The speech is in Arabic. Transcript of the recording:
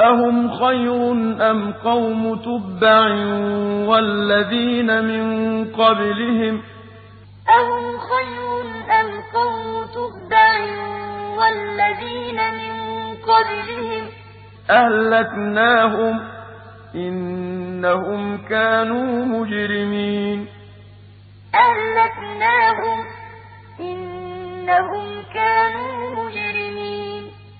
أهم خير أم قوم تبع والذين من قبلهم؟ أهم خير أم قوم تبع والذين من قبلهم؟ أهلكناهم إنهم كانوا مجرمين. أهلكناهم إنهم كانوا